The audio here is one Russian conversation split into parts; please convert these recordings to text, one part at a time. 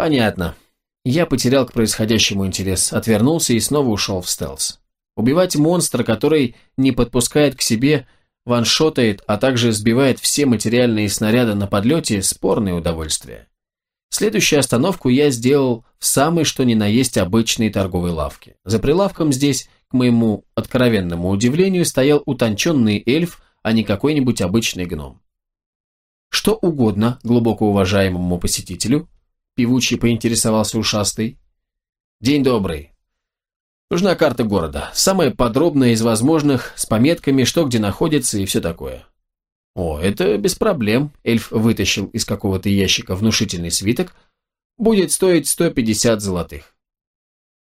Понятно. Я потерял к происходящему интерес, отвернулся и снова ушел в стелс. Убивать монстра, который не подпускает к себе, ваншотает, а также сбивает все материальные снаряды на подлете – спорное удовольствие. Следующую остановку я сделал в самой что ни на есть обычной торговой лавке. За прилавком здесь, к моему откровенному удивлению, стоял утонченный эльф, а не какой-нибудь обычный гном. Что угодно глубоко уважаемому посетителю, певучий поинтересовался ушастый. День добрый. Нужна карта города, самая подробная из возможных, с пометками, что где находится и все такое. О, это без проблем, эльф вытащил из какого-то ящика внушительный свиток, будет стоить 150 золотых.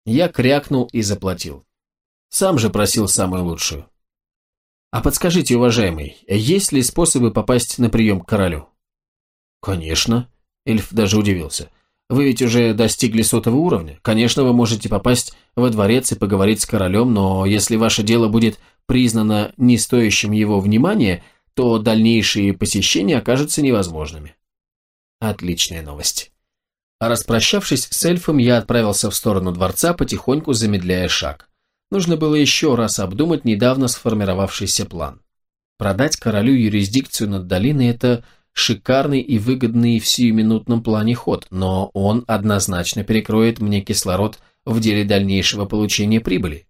Я крякнул и заплатил. Сам же просил самую лучшую. А подскажите, уважаемый, есть ли способы попасть на прием к королю? Конечно. Эльф даже удивился. Вы ведь уже достигли сотого уровня. Конечно, вы можете попасть во дворец и поговорить с королем, но если ваше дело будет признано не стоящим его внимания, то дальнейшие посещения окажутся невозможными. Отличная новость. Распрощавшись с эльфом, я отправился в сторону дворца, потихоньку замедляя шаг. Нужно было еще раз обдумать недавно сформировавшийся план. Продать королю юрисдикцию над долиной – это шикарный и выгодный в сиюминутном плане ход, но он однозначно перекроет мне кислород в деле дальнейшего получения прибыли.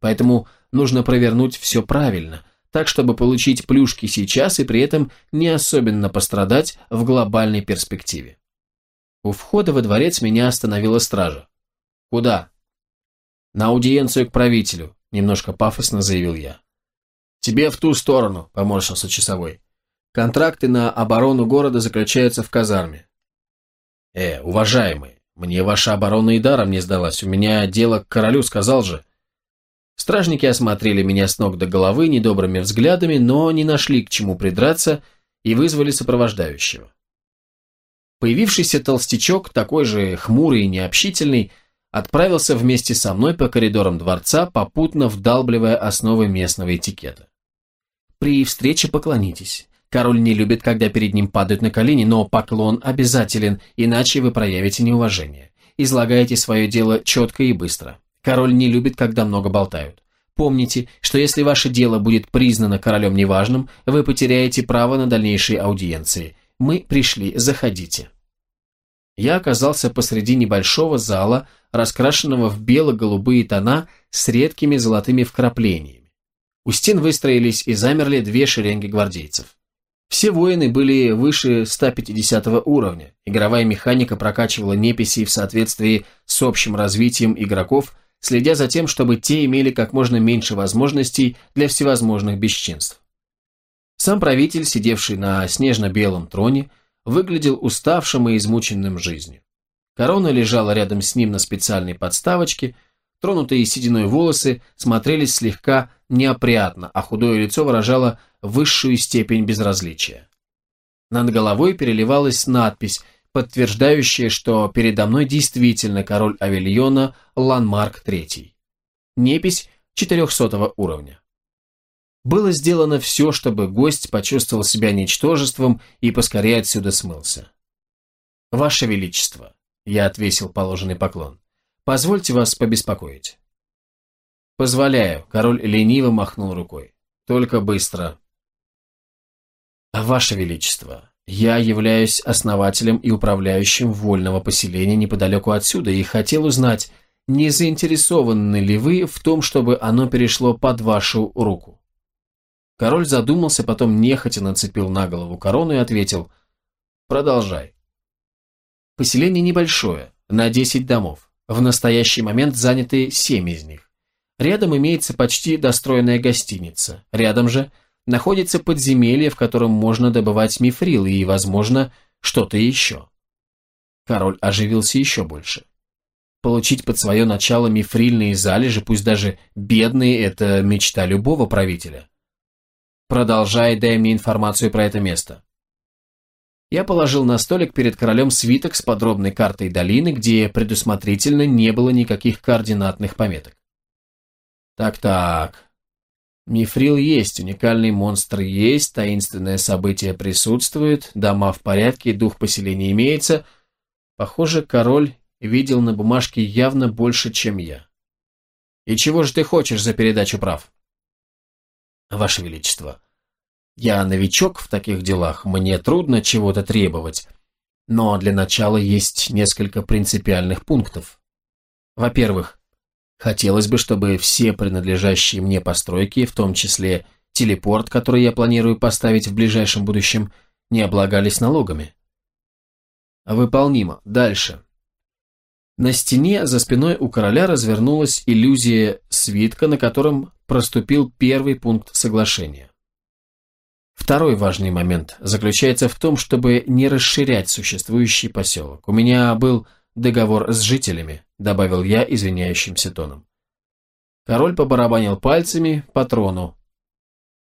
Поэтому нужно провернуть все правильно, так чтобы получить плюшки сейчас и при этом не особенно пострадать в глобальной перспективе. У входа во дворец меня остановила стража. «Куда?» «На аудиенцию к правителю», – немножко пафосно заявил я. «Тебе в ту сторону», – поморщился часовой. «Контракты на оборону города заключаются в казарме». «Э, уважаемый, мне ваша оборона и даром не сдалась, у меня дело к королю, сказал же». Стражники осмотрели меня с ног до головы недобрыми взглядами, но не нашли к чему придраться и вызвали сопровождающего. Появившийся толстячок, такой же хмурый и необщительный, отправился вместе со мной по коридорам дворца, попутно вдалбливая основы местного этикета. При встрече поклонитесь. Король не любит, когда перед ним падают на колени, но поклон обязателен, иначе вы проявите неуважение. Излагайте свое дело четко и быстро. Король не любит, когда много болтают. Помните, что если ваше дело будет признано королем неважным, вы потеряете право на дальнейшие аудиенции. Мы пришли, заходите. Я оказался посреди небольшого зала, раскрашенного в бело-голубые тона с редкими золотыми вкраплениями. У стен выстроились и замерли две шеренги гвардейцев. Все воины были выше 150 уровня, игровая механика прокачивала неписи в соответствии с общим развитием игроков, следя за тем, чтобы те имели как можно меньше возможностей для всевозможных бесчинств. Сам правитель, сидевший на снежно-белом троне, выглядел уставшим и измученным жизнью. Корона лежала рядом с ним на специальной подставочке, тронутые сединой волосы смотрелись слегка неопрятно, а худое лицо выражало высшую степень безразличия. Над головой переливалась надпись, подтверждающая, что передо мной действительно король Авильона Ланмарк III. Непись 400 уровня. Было сделано все, чтобы гость почувствовал себя ничтожеством и поскорее отсюда смылся. «Ваше Величество», — я отвесил положенный поклон, — «позвольте вас побеспокоить». «Позволяю», — король лениво махнул рукой. «Только быстро». «Ваше Величество, я являюсь основателем и управляющим вольного поселения неподалеку отсюда и хотел узнать, не заинтересованы ли вы в том, чтобы оно перешло под вашу руку?» Король задумался, потом нехотя нацепил на голову корону и ответил «Продолжай». Поселение небольшое, на 10 домов. В настоящий момент заняты 7 из них. Рядом имеется почти достроенная гостиница. Рядом же находится подземелье, в котором можно добывать мифрил и, возможно, что-то еще. Король оживился еще больше. Получить под свое начало мифрильные залежи, пусть даже бедные, это мечта любого правителя. Продолжай, дай мне информацию про это место. Я положил на столик перед королем свиток с подробной картой долины, где предусмотрительно не было никаких координатных пометок. Так-так. Мифрил есть, уникальный монстр есть, таинственное событие присутствует, дома в порядке, дух поселения имеется. Похоже, король видел на бумажке явно больше, чем я. «И чего же ты хочешь за передачу прав?» «Ваше Величество, я новичок в таких делах, мне трудно чего-то требовать, но для начала есть несколько принципиальных пунктов. Во-первых, хотелось бы, чтобы все принадлежащие мне постройки, в том числе телепорт, который я планирую поставить в ближайшем будущем, не облагались налогами. Выполнимо. Дальше. На стене за спиной у короля развернулась иллюзия свитка, на котором проступил первый пункт соглашения. Второй важный момент заключается в том, чтобы не расширять существующий поселок. У меня был договор с жителями, добавил я извиняющимся тоном. Король побарабанил пальцами по трону.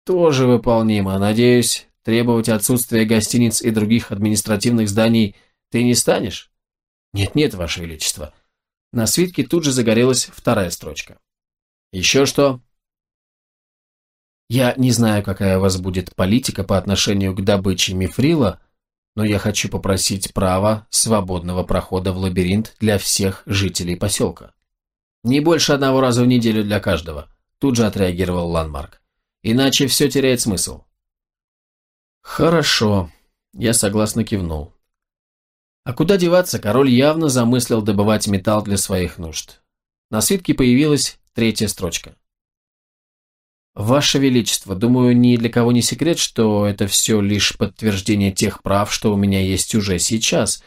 Тоже выполнимо. Надеюсь, требовать отсутствия гостиниц и других административных зданий ты не станешь? Нет-нет, Ваше Величество. На свитке тут же загорелась вторая строчка. Еще что? Я не знаю, какая у вас будет политика по отношению к добыче мифрила, но я хочу попросить права свободного прохода в лабиринт для всех жителей поселка. Не больше одного раза в неделю для каждого, тут же отреагировал Ланмарк. Иначе все теряет смысл. Хорошо, я согласно кивнул. А куда деваться, король явно замыслил добывать металл для своих нужд. На свитке появилась третья строчка. «Ваше Величество, думаю, ни для кого не секрет, что это все лишь подтверждение тех прав, что у меня есть уже сейчас.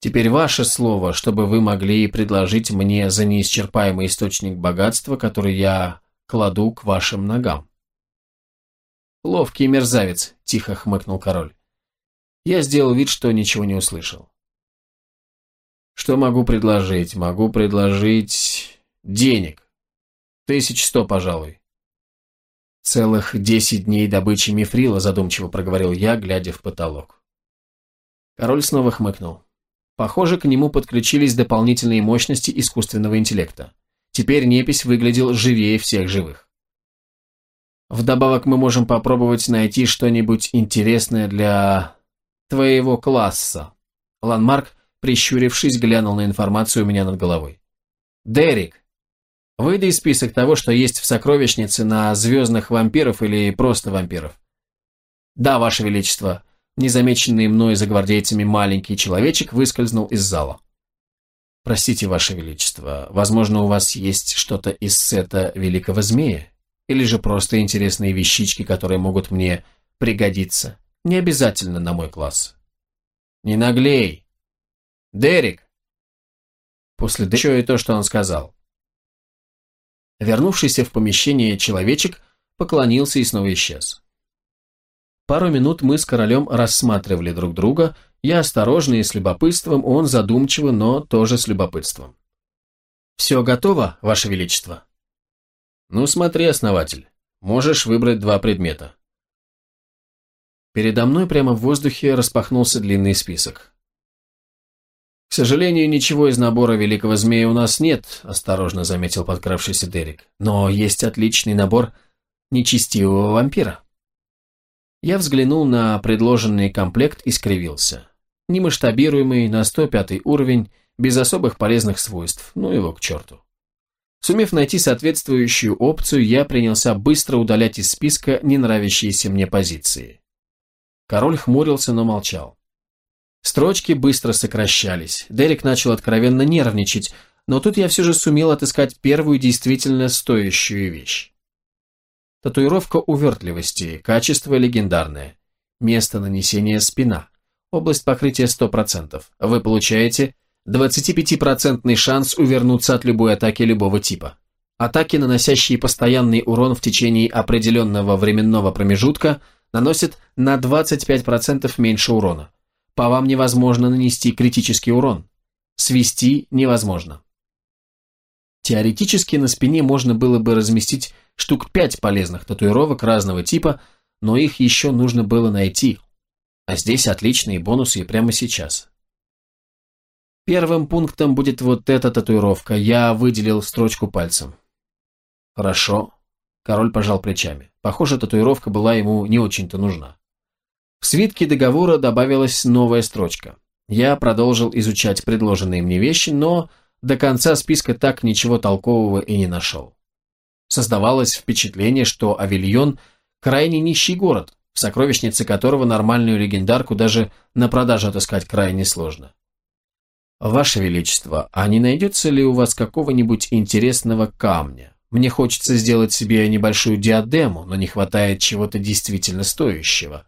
Теперь ваше слово, чтобы вы могли предложить мне за неисчерпаемый источник богатства, который я кладу к вашим ногам». «Ловкий мерзавец», – тихо хмыкнул король. Я сделал вид, что ничего не услышал. Что могу предложить? Могу предложить денег. Тысяч сто, пожалуй. Целых десять дней добычи мифрила, задумчиво проговорил я, глядя в потолок. Король снова хмыкнул. Похоже, к нему подключились дополнительные мощности искусственного интеллекта. Теперь непись выглядел живее всех живых. Вдобавок мы можем попробовать найти что-нибудь интересное для твоего класса. Ланмарк прищурившись, глянул на информацию у меня над головой. «Дерек, выдай список того, что есть в сокровищнице на звездных вампиров или просто вампиров». «Да, Ваше Величество», незамеченный мной за гвардейцами маленький человечек выскользнул из зала. «Простите, Ваше Величество, возможно, у вас есть что-то из сета Великого Змея? Или же просто интересные вещички, которые могут мне пригодиться? Не обязательно на мой класс». «Не наглей!» Дерек!» После еще и то, что он сказал. Вернувшийся в помещение человечек поклонился и снова исчез. Пару минут мы с королем рассматривали друг друга, я осторожно и с любопытством, он задумчиво, но тоже с любопытством. «Все готово, Ваше Величество?» «Ну смотри, основатель, можешь выбрать два предмета». Передо мной прямо в воздухе распахнулся длинный список. «К сожалению, ничего из набора Великого Змея у нас нет», – осторожно заметил подкравшийся Дерек. «Но есть отличный набор нечестивого вампира». Я взглянул на предложенный комплект и скривился. Немасштабируемый, на 105 уровень, без особых полезных свойств, ну его к черту. Сумев найти соответствующую опцию, я принялся быстро удалять из списка ненравящиеся мне позиции. Король хмурился, но молчал. Строчки быстро сокращались. Дерек начал откровенно нервничать, но тут я все же сумел отыскать первую действительно стоящую вещь. Татуировка увертливости, качество легендарное. Место нанесения спина. Область покрытия 100%. Вы получаете 25% шанс увернуться от любой атаки любого типа. Атаки, наносящие постоянный урон в течение определенного временного промежутка, наносят на 25% меньше урона. По вам невозможно нанести критический урон. Свести невозможно. Теоретически на спине можно было бы разместить штук пять полезных татуировок разного типа, но их еще нужно было найти. А здесь отличные бонусы и прямо сейчас. Первым пунктом будет вот эта татуировка. Я выделил строчку пальцем. Хорошо. Король пожал плечами. Похоже, татуировка была ему не очень-то нужна. В свитке договора добавилась новая строчка. Я продолжил изучать предложенные мне вещи, но до конца списка так ничего толкового и не нашел. Создавалось впечатление, что Авильон – крайне нищий город, в сокровищнице которого нормальную легендарку даже на продажу отыскать крайне сложно. «Ваше Величество, а не найдется ли у вас какого-нибудь интересного камня? Мне хочется сделать себе небольшую диадему, но не хватает чего-то действительно стоящего».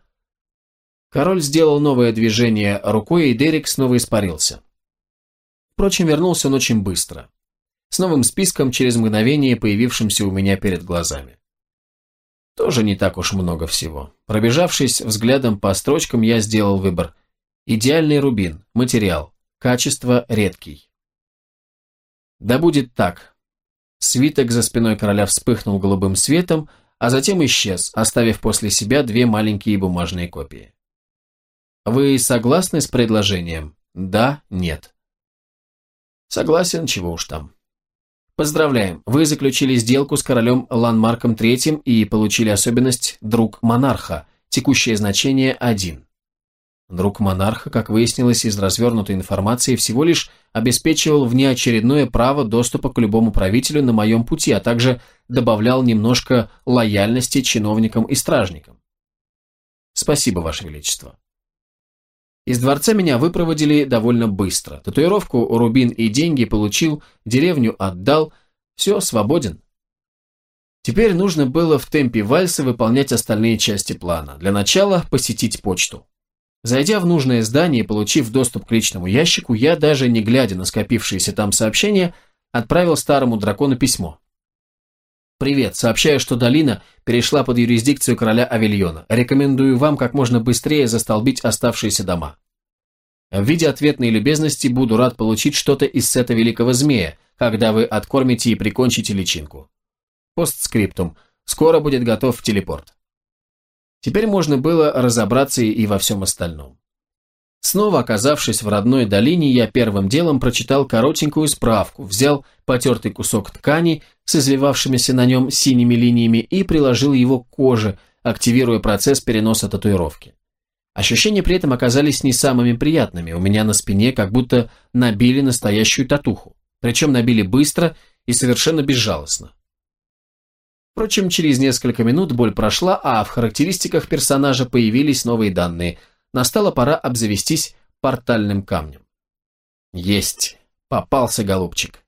Король сделал новое движение рукой, и Дерек снова испарился. Впрочем, вернулся он очень быстро. С новым списком через мгновение, появившимся у меня перед глазами. Тоже не так уж много всего. Пробежавшись взглядом по строчкам, я сделал выбор. Идеальный рубин, материал, качество редкий. Да будет так. Свиток за спиной короля вспыхнул голубым светом, а затем исчез, оставив после себя две маленькие бумажные копии. Вы согласны с предложением? Да, нет. Согласен, чего уж там. Поздравляем, вы заключили сделку с королем Ланмарком III и получили особенность «друг монарха», текущее значение 1. Друг монарха, как выяснилось из развернутой информации, всего лишь обеспечивал внеочередное право доступа к любому правителю на моем пути, а также добавлял немножко лояльности чиновникам и стражникам. Спасибо, Ваше Величество. Из дворца меня выпроводили довольно быстро. Татуировку, рубин и деньги получил, деревню отдал. Все, свободен. Теперь нужно было в темпе вальса выполнять остальные части плана. Для начала посетить почту. Зайдя в нужное здание и получив доступ к личному ящику, я, даже не глядя на скопившиеся там сообщения, отправил старому дракону письмо. «Привет, сообщаю, что долина перешла под юрисдикцию короля Авильона. Рекомендую вам как можно быстрее застолбить оставшиеся дома. В виде ответной любезности буду рад получить что-то из сета великого змея, когда вы откормите и прикончите личинку. Постскриптум. Скоро будет готов телепорт». Теперь можно было разобраться и во всем остальном. Снова оказавшись в родной долине, я первым делом прочитал коротенькую справку, взял потертый кусок ткани с извивавшимися на нем синими линиями и приложил его к коже, активируя процесс переноса татуировки. Ощущения при этом оказались не самыми приятными, у меня на спине как будто набили настоящую татуху, причем набили быстро и совершенно безжалостно. Впрочем, через несколько минут боль прошла, а в характеристиках персонажа появились новые данные – Настала пора обзавестись портальным камнем. Есть. Попался голубчик.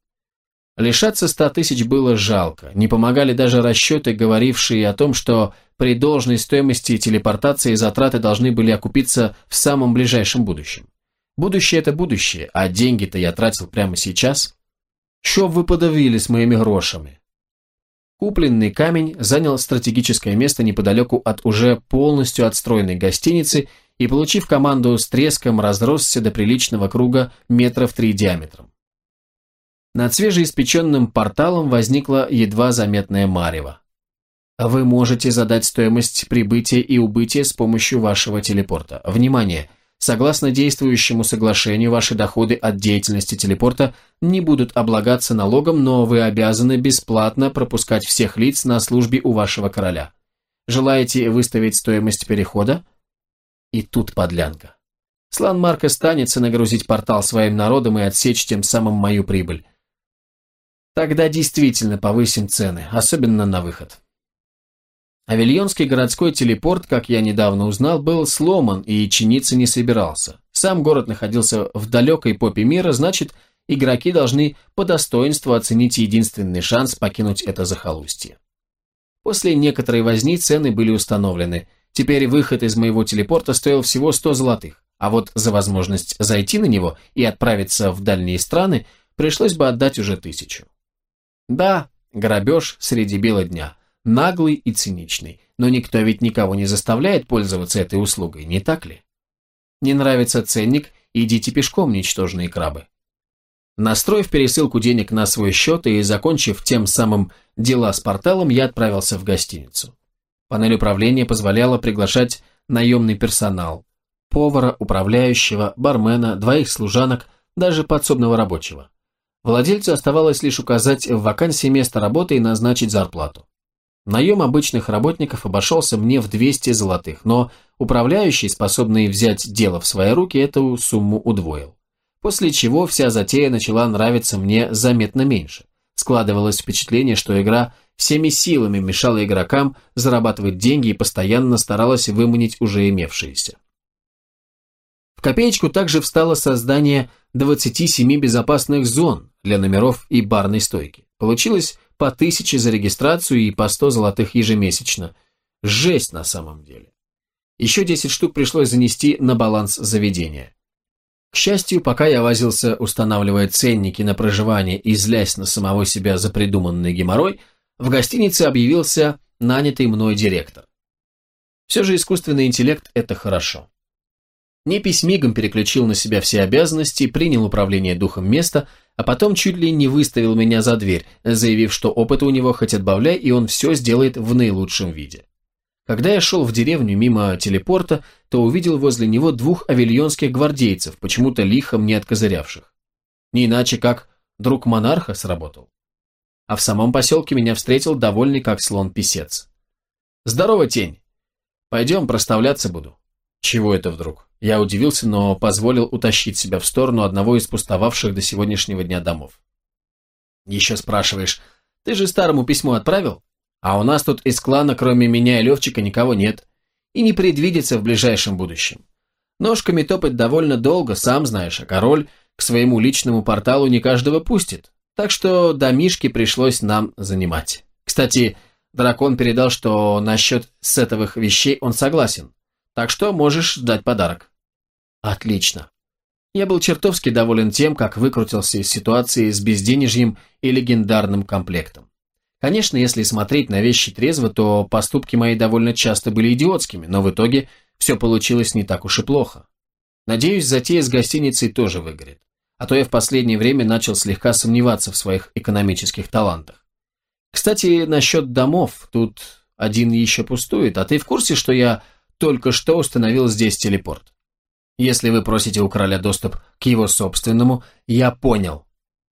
Лишаться ста тысяч было жалко. Не помогали даже расчеты, говорившие о том, что при должной стоимости телепортации затраты должны были окупиться в самом ближайшем будущем. Будущее – это будущее, а деньги-то я тратил прямо сейчас. Що вы подавили с моими грошами? Купленный камень занял стратегическое место неподалеку от уже полностью отстроенной гостиницы и, получив команду с треском, разросся до приличного круга метров три диаметром. Над свежеиспеченным порталом возникла едва заметная марево. Вы можете задать стоимость прибытия и убытия с помощью вашего телепорта. Внимание! Согласно действующему соглашению, ваши доходы от деятельности телепорта не будут облагаться налогом, но вы обязаны бесплатно пропускать всех лиц на службе у вашего короля. Желаете выставить стоимость перехода? И тут подлянка. Слан Марка станется нагрузить портал своим народом и отсечь тем самым мою прибыль. Тогда действительно повысим цены, особенно на выход. Авильонский городской телепорт, как я недавно узнал, был сломан и чиниться не собирался. Сам город находился в далекой попе мира, значит, игроки должны по достоинству оценить единственный шанс покинуть это захолустье. После некоторой возни цены были установлены. Теперь выход из моего телепорта стоил всего 100 золотых, а вот за возможность зайти на него и отправиться в дальние страны пришлось бы отдать уже тысячу. Да, грабеж среди бела дня, наглый и циничный, но никто ведь никого не заставляет пользоваться этой услугой, не так ли? Не нравится ценник, идите пешком, ничтожные крабы. Настроив пересылку денег на свой счет и закончив тем самым дела с порталом, я отправился в гостиницу. Панель управления позволяла приглашать наемный персонал, повара, управляющего, бармена, двоих служанок, даже подсобного рабочего. Владельцу оставалось лишь указать в вакансии место работы и назначить зарплату. Наем обычных работников обошелся мне в 200 золотых, но управляющий, способный взять дело в свои руки, эту сумму удвоил. После чего вся затея начала нравиться мне заметно меньше. Складывалось впечатление, что игра всеми силами мешала игрокам зарабатывать деньги и постоянно старалась выманить уже имевшиеся. В копеечку также встало создание 27 безопасных зон для номеров и барной стойки. Получилось по тысяче за регистрацию и по 100 золотых ежемесячно. Жесть на самом деле. Еще 10 штук пришлось занести на баланс заведения. К счастью, пока я возился, устанавливая ценники на проживание и злясь на самого себя за придуманный геморрой, в гостинице объявился нанятый мной директор. Все же искусственный интеллект – это хорошо. Непись мигом переключил на себя все обязанности, принял управление духом места, а потом чуть ли не выставил меня за дверь, заявив, что опыта у него хоть отбавляй, и он все сделает в наилучшем виде. Когда я шел в деревню мимо телепорта, то увидел возле него двух авильонских гвардейцев, почему-то лихо мне откозырявших. Не иначе как друг монарха сработал а в самом поселке меня встретил довольный как слон писец. «Здорово, тень! Пойдем, проставляться буду». Чего это вдруг? Я удивился, но позволил утащить себя в сторону одного из пустовавших до сегодняшнего дня домов. Еще спрашиваешь, ты же старому письмо отправил? А у нас тут из клана, кроме меня и Левчика, никого нет. И не предвидится в ближайшем будущем. Ножками топать довольно долго, сам знаешь, а король к своему личному порталу не каждого пустит. Так что домишки пришлось нам занимать. Кстати, дракон передал, что насчет сетовых вещей он согласен. Так что можешь ждать подарок. Отлично. Я был чертовски доволен тем, как выкрутился из ситуации с безденежьем и легендарным комплектом. Конечно, если смотреть на вещи трезво, то поступки мои довольно часто были идиотскими, но в итоге все получилось не так уж и плохо. Надеюсь, затея с гостиницей тоже выгорит а то я в последнее время начал слегка сомневаться в своих экономических талантах. Кстати, насчет домов, тут один еще пустует, а ты в курсе, что я только что установил здесь телепорт? Если вы просите у короля доступ к его собственному, я понял.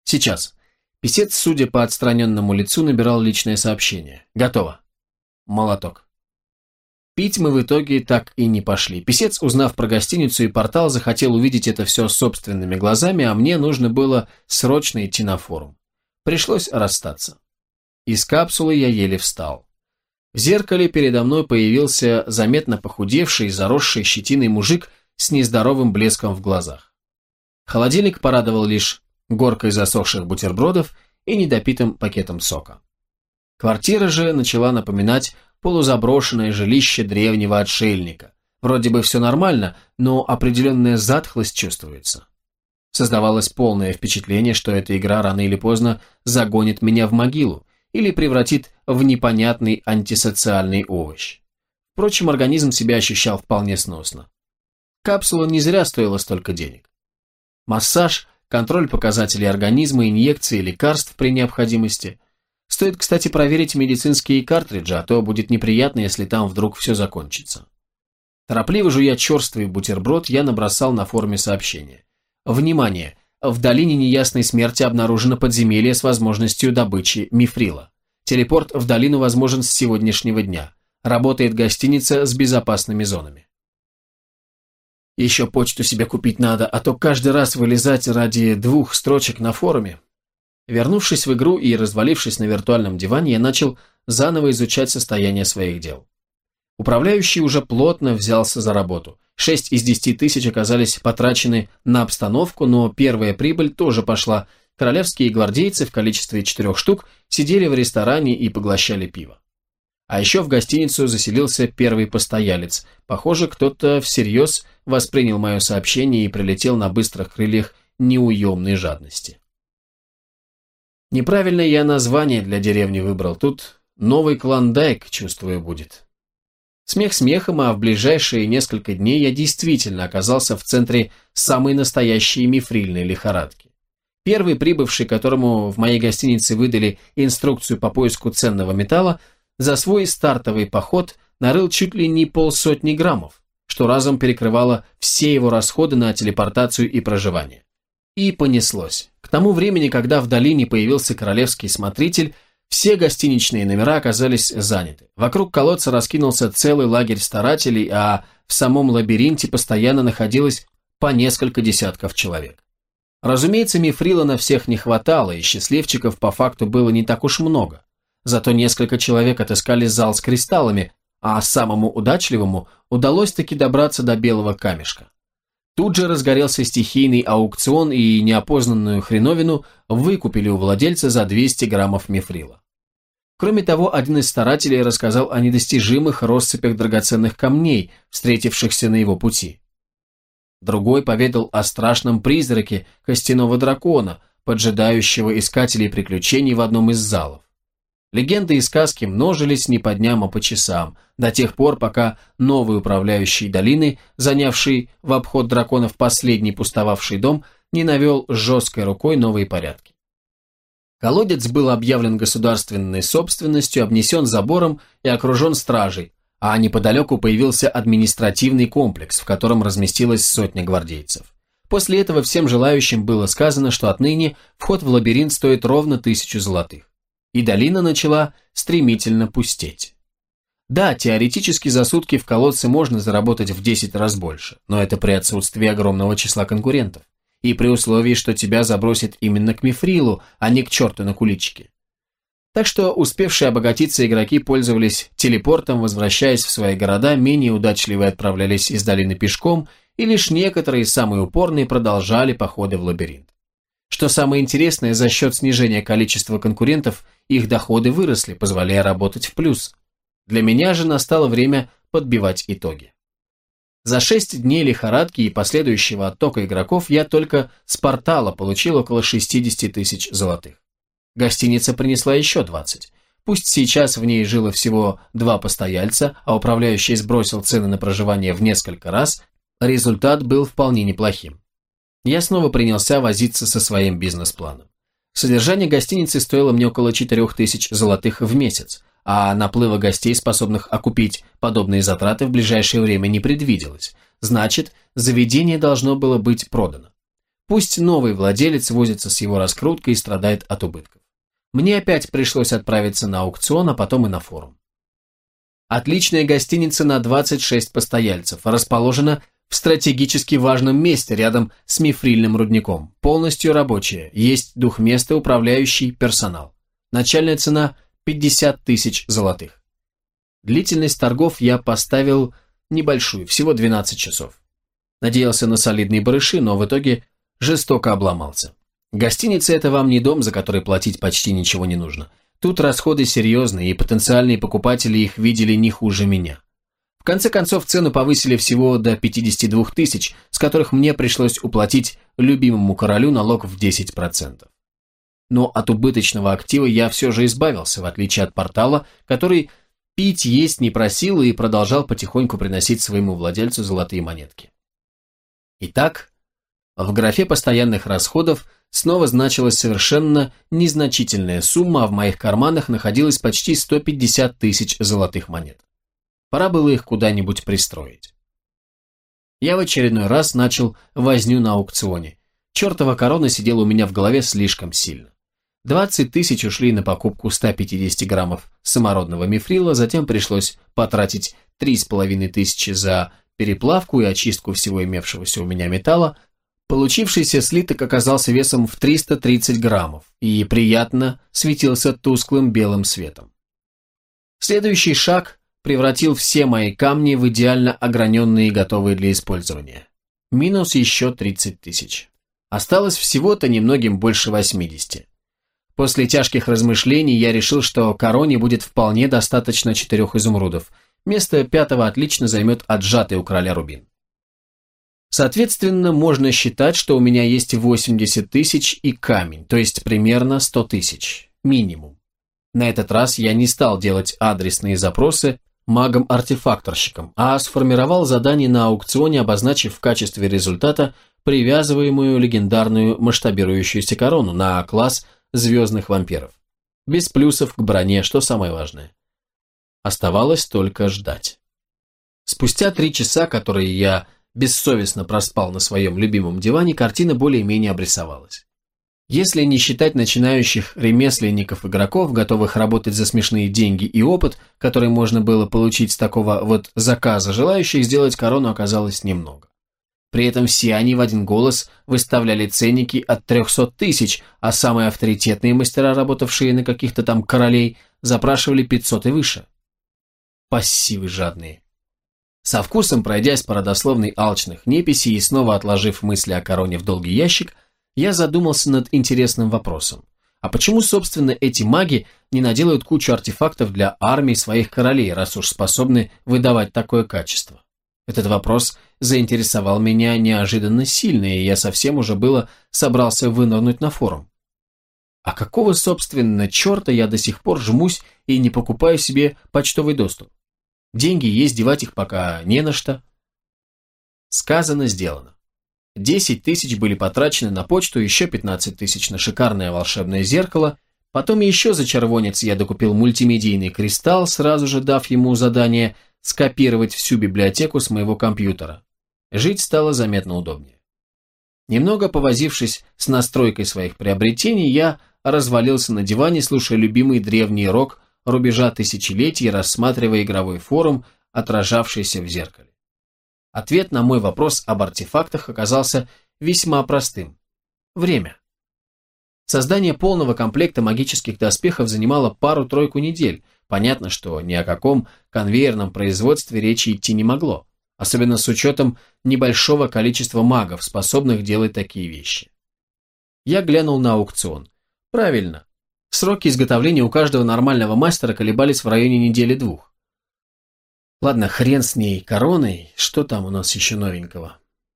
Сейчас. Песец, судя по отстраненному лицу, набирал личное сообщение. Готово. Молоток. Пить мы в итоге так и не пошли. Песец, узнав про гостиницу и портал, захотел увидеть это все собственными глазами, а мне нужно было срочно идти на форум. Пришлось расстаться. Из капсулы я еле встал. В зеркале передо мной появился заметно похудевший, заросший щетиной мужик с нездоровым блеском в глазах. Холодильник порадовал лишь горкой засохших бутербродов и недопитым пакетом сока. Квартира же начала напоминать полузаброшенное жилище древнего отшельника. Вроде бы все нормально, но определенная затхлость чувствуется. Создавалось полное впечатление, что эта игра рано или поздно загонит меня в могилу или превратит в непонятный антисоциальный овощ. Впрочем, организм себя ощущал вполне сносно. Капсула не зря стоила столько денег. Массаж, контроль показателей организма, инъекции лекарств при необходимости. Стоит, кстати, проверить медицинские картриджи, а то будет неприятно, если там вдруг все закончится. Торопливо жуя черствый бутерброд, я набросал на форме сообщения. Внимание! В долине неясной смерти обнаружено подземелье с возможностью добычи мифрила. Телепорт в долину возможен с сегодняшнего дня. Работает гостиница с безопасными зонами. Еще почту себе купить надо, а то каждый раз вылезать ради двух строчек на форуме Вернувшись в игру и развалившись на виртуальном диване, я начал заново изучать состояние своих дел. Управляющий уже плотно взялся за работу. Шесть из десяти тысяч оказались потрачены на обстановку, но первая прибыль тоже пошла. Королевские гвардейцы в количестве четырех штук сидели в ресторане и поглощали пиво. А еще в гостиницу заселился первый постоялец. Похоже, кто-то всерьез воспринял мое сообщение и прилетел на быстрых крыльях неуемной жадности. Неправильное я название для деревни выбрал. Тут новый клондайк, чувствую, будет. Смех смехом, а в ближайшие несколько дней я действительно оказался в центре самой настоящей мифрильной лихорадки. Первый прибывший, которому в моей гостинице выдали инструкцию по поиску ценного металла, за свой стартовый поход нарыл чуть ли не полсотни граммов, что разом перекрывало все его расходы на телепортацию и проживание. И понеслось. К тому времени, когда в долине появился королевский смотритель, Все гостиничные номера оказались заняты. Вокруг колодца раскинулся целый лагерь старателей, а в самом лабиринте постоянно находилось по несколько десятков человек. Разумеется, мифрила на всех не хватало, и счастливчиков по факту было не так уж много. Зато несколько человек отыскали зал с кристаллами, а самому удачливому удалось таки добраться до белого камешка. Тут же разгорелся стихийный аукцион, и неопознанную хреновину выкупили у владельца за 200 граммов мифрила. Кроме того, один из старателей рассказал о недостижимых россыпях драгоценных камней, встретившихся на его пути. Другой поведал о страшном призраке костяного дракона, поджидающего искателей приключений в одном из залов. Легенды и сказки множились не по дням, а по часам, до тех пор, пока новый управляющий долины, занявший в обход драконов последний пустовавший дом, не навел жесткой рукой новые порядки. Колодец был объявлен государственной собственностью, обнесен забором и окружен стражей, а неподалеку появился административный комплекс, в котором разместилась сотня гвардейцев. После этого всем желающим было сказано, что отныне вход в лабиринт стоит ровно тысячу золотых. И долина начала стремительно пустеть. Да, теоретически за сутки в колодце можно заработать в 10 раз больше, но это при отсутствии огромного числа конкурентов. И при условии, что тебя забросит именно к мифрилу, а не к черту на куличке. Так что успевшие обогатиться игроки пользовались телепортом, возвращаясь в свои города, менее удачливые отправлялись из долины пешком, и лишь некоторые, самые упорные, продолжали походы в лабиринт. Что самое интересное, за счет снижения количества конкурентов их доходы выросли, позволяя работать в плюс. Для меня же настало время подбивать итоги. За шесть дней лихорадки и последующего оттока игроков я только с портала получил около 60 тысяч золотых. Гостиница принесла еще 20. Пусть сейчас в ней жило всего два постояльца, а управляющий сбросил цены на проживание в несколько раз, результат был вполне неплохим. Я снова принялся возиться со своим бизнес-планом. Содержание гостиницы стоило мне около 4000 золотых в месяц, а наплыва гостей, способных окупить подобные затраты, в ближайшее время не предвиделось. Значит, заведение должно было быть продано. Пусть новый владелец возится с его раскруткой и страдает от убытков. Мне опять пришлось отправиться на аукцион, а потом и на форум. Отличная гостиница на 26 постояльцев, расположена в стратегически важном месте рядом с мифрильным рудником, полностью рабочая, есть двухместный управляющий персонал. Начальная цена 50 тысяч золотых. Длительность торгов я поставил небольшую, всего 12 часов. Надеялся на солидные барыши, но в итоге жестоко обломался. Гостиница – это вам не дом, за который платить почти ничего не нужно. Тут расходы серьезные, и потенциальные покупатели их видели не хуже меня. В конце концов, цену повысили всего до 52 тысяч, с которых мне пришлось уплатить любимому королю налог в 10%. Но от убыточного актива я все же избавился, в отличие от портала, который пить есть не просил и продолжал потихоньку приносить своему владельцу золотые монетки. Итак, в графе постоянных расходов снова значилась совершенно незначительная сумма, а в моих карманах находилось почти 150 тысяч золотых монет. Пора было их куда-нибудь пристроить. Я в очередной раз начал возню на аукционе. Чертова корона сидела у меня в голове слишком сильно. 20 тысяч ушли на покупку 150 граммов самородного мифрила, затем пришлось потратить 3,5 тысячи за переплавку и очистку всего имевшегося у меня металла, Получившийся слиток оказался весом в 330 граммов и приятно светился тусклым белым светом. Следующий шаг превратил все мои камни в идеально ограненные и готовые для использования. Минус еще 30 тысяч. Осталось всего-то немногим больше 80. После тяжких размышлений я решил, что короне будет вполне достаточно четырех изумрудов. Место пятого отлично займет отжатый у короля рубин. Соответственно, можно считать, что у меня есть 80 тысяч и камень, то есть примерно 100 тысяч, минимум. На этот раз я не стал делать адресные запросы магом-артефакторщиком, а сформировал задание на аукционе, обозначив в качестве результата привязываемую легендарную масштабирующуюся корону на класс звездных вампиров. Без плюсов к броне, что самое важное. Оставалось только ждать. Спустя три часа, которые я бессовестно проспал на своем любимом диване, картина более-менее обрисовалась. Если не считать начинающих ремесленников-игроков, готовых работать за смешные деньги и опыт, который можно было получить с такого вот заказа, желающих сделать корону оказалось немного. При этом все они в один голос выставляли ценники от 300 тысяч, а самые авторитетные мастера, работавшие на каких-то там королей, запрашивали 500 и выше. Пассивы жадные. Со вкусом пройдясь по родословной алчных неписей и снова отложив мысли о короне в долгий ящик, я задумался над интересным вопросом. А почему, собственно, эти маги не наделают кучу артефактов для армии своих королей, раз уж способны выдавать такое качество? Этот вопрос заинтересовал меня неожиданно сильно, и я совсем уже было собрался вынырнуть на форум. А какого, собственно, черта я до сих пор жмусь и не покупаю себе почтовый доступ? Деньги есть, девать их пока не на что. Сказано, сделано. 10 тысяч были потрачены на почту, еще 15 тысяч на шикарное волшебное зеркало, потом еще за червонец я докупил мультимедийный кристалл, сразу же дав ему задание скопировать всю библиотеку с моего компьютера. Жить стало заметно удобнее. Немного повозившись с настройкой своих приобретений, я развалился на диване, слушая любимый древний рок рубежа тысячелетий, рассматривая игровой форум, отражавшийся в зеркале. Ответ на мой вопрос об артефактах оказался весьма простым. Время. Создание полного комплекта магических доспехов занимало пару-тройку недель. Понятно, что ни о каком конвейерном производстве речи идти не могло, особенно с учетом небольшого количества магов, способных делать такие вещи. Я глянул на аукцион. Правильно. Сроки изготовления у каждого нормального мастера колебались в районе недели-двух. Ладно, хрен с ней, короной, что там у нас еще новенького?